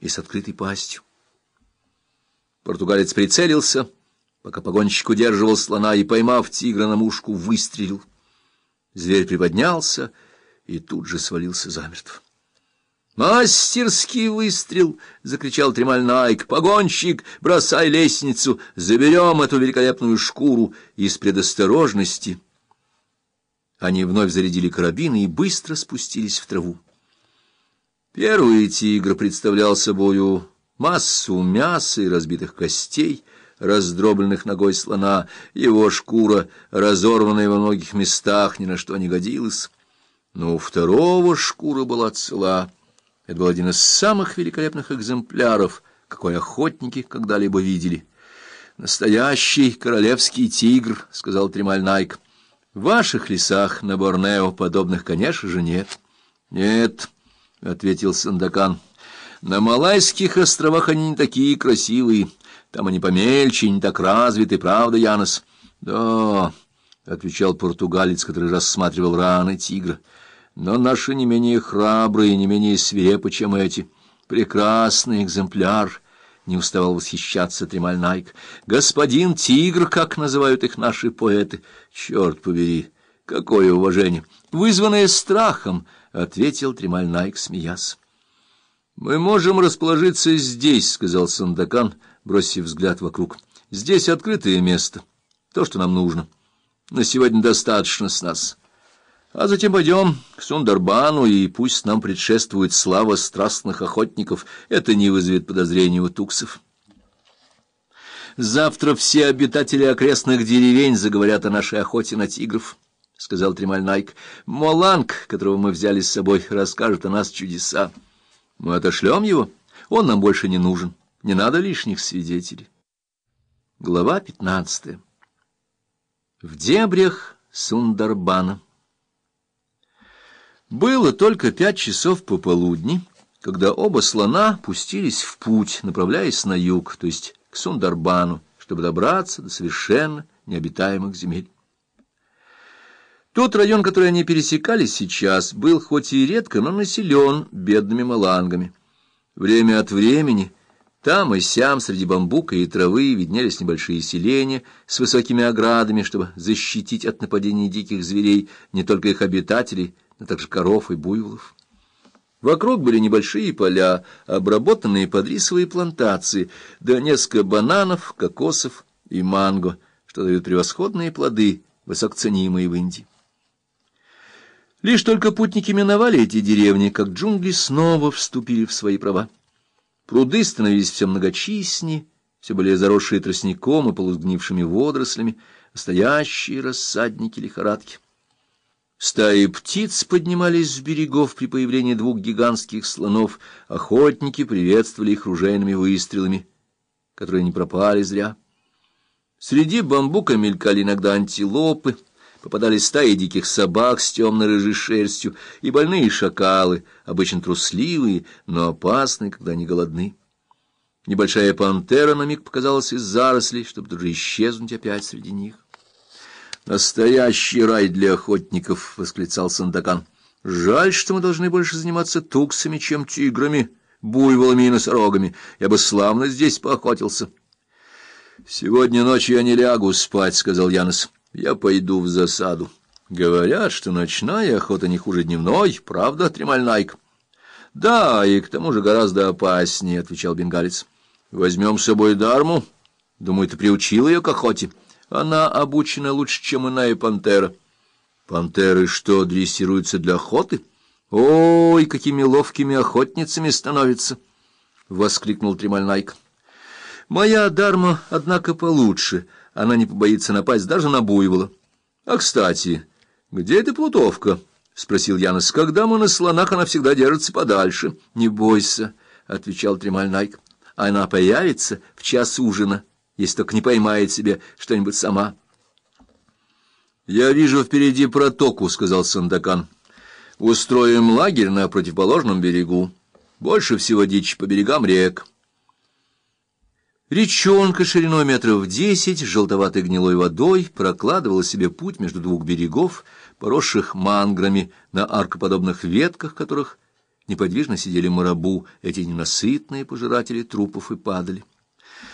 и с открытой пастью. Португалец прицелился, пока погонщик удерживал слона и, поймав тигра на мушку, выстрелил. Зверь приподнялся и тут же свалился замертво. «Мастерский выстрел!» — закричал Тремаль Найк. «Погонщик, бросай лестницу! Заберем эту великолепную шкуру!» Из предосторожности они вновь зарядили карабины и быстро спустились в траву. Первый тигр представлял собою массу мяса и разбитых костей, раздробленных ногой слона, его шкура, разорванная во многих местах, ни на что не годилась. Но у второго шкура была цела. Это был один из самых великолепных экземпляров, какой охотники когда-либо видели. «Настоящий королевский тигр», — сказал Тремаль Найк. «В ваших лесах на Борнео подобных, конечно же, нет». «Нет», — ответил Сандакан. На Малайских островах они не такие красивые, там они помельче, не так развиты, правда, Янос? — Да, — отвечал португалец, который рассматривал раны тигра, — но наши не менее храбрые, не менее свирепы, чем эти. Прекрасный экземпляр, — не уставал восхищаться Тремаль Найк. — Господин тигр, как называют их наши поэты. Черт побери, какое уважение! Вызванное страхом, — ответил Тремаль Найк, смеясь. «Мы можем расположиться здесь», — сказал Сандакан, бросив взгляд вокруг. «Здесь открытое место, то, что нам нужно. На сегодня достаточно с нас. А затем пойдем к Сундарбану, и пусть нам предшествует слава страстных охотников. Это не вызовет подозрений у туксов». «Завтра все обитатели окрестных деревень заговорят о нашей охоте на тигров», — сказал Тремаль Найк. «Моланг, которого мы взяли с собой, расскажет о нас чудеса». Мы отошлем его, он нам больше не нужен, не надо лишних свидетелей. Глава пятнадцатая. В дебрях Сундарбана. Было только пять часов пополудни, когда оба слона пустились в путь, направляясь на юг, то есть к Сундарбану, чтобы добраться до совершенно необитаемых земель. Тот район, который они пересекали сейчас, был хоть и редко, но населен бедными малангами. Время от времени там и сям среди бамбука и травы виднелись небольшие селения с высокими оградами, чтобы защитить от нападений диких зверей не только их обитателей, но также коров и буйволов. Вокруг были небольшие поля, обработанные под рисовые плантации, да несколько бананов, кокосов и манго, что дают превосходные плоды, высокоценимые в Индии. Лишь только путники миновали эти деревни, как джунгли снова вступили в свои права. Пруды становились все многочисленнее, все более заросшие тростником и полузгнившими водорослями, настоящие рассадники лихорадки. Стаи птиц поднимались с берегов при появлении двух гигантских слонов, охотники приветствовали их ружейными выстрелами, которые не пропали зря. Среди бамбука мелькали иногда антилопы, попадались стаи диких собак с темно-рыжей шерстью и больные шакалы, обычно трусливые, но опасные, когда они голодны. Небольшая пантера на миг показалась из зарослей, чтобы тут исчезнуть опять среди них. «Настоящий рай для охотников!» — восклицал Сандакан. «Жаль, что мы должны больше заниматься туксами, чем тиграми, буйволами и носорогами. Я бы славно здесь поохотился». «Сегодня ночью я не лягу спать», — сказал Янос. Я пойду в засаду. Говорят, что ночная охота не хуже дневной, правда, Тремальнайк? — Да, и к тому же гораздо опаснее, — отвечал бенгалец. — Возьмем с собой Дарму. Думаю, ты приучил ее к охоте. Она обучена лучше, чем иная пантера. Пантеры что, дрессируются для охоты? Ой, какими ловкими охотницами становятся! — воскликнул Тремальнайк. — Моя Дарма, однако, получше — она не побоится напасть даже на буйвола. — А, кстати, где эта плутовка? — спросил Янос. — Когда мы на слонах, она всегда держится подальше. — Не бойся, — отвечал Тремаль Найк. — Она появится в час ужина, если только не поймает себе что-нибудь сама. — Я вижу впереди протоку, — сказал Сандакан. — Устроим лагерь на противоположном берегу. Больше всего дичь по берегам рек. — Речонка шириной метров десять, желтоватой гнилой водой, прокладывала себе путь между двух берегов, поросших манграми на аркоподобных ветках, которых неподвижно сидели марабу, эти ненасытные пожиратели трупов и падали.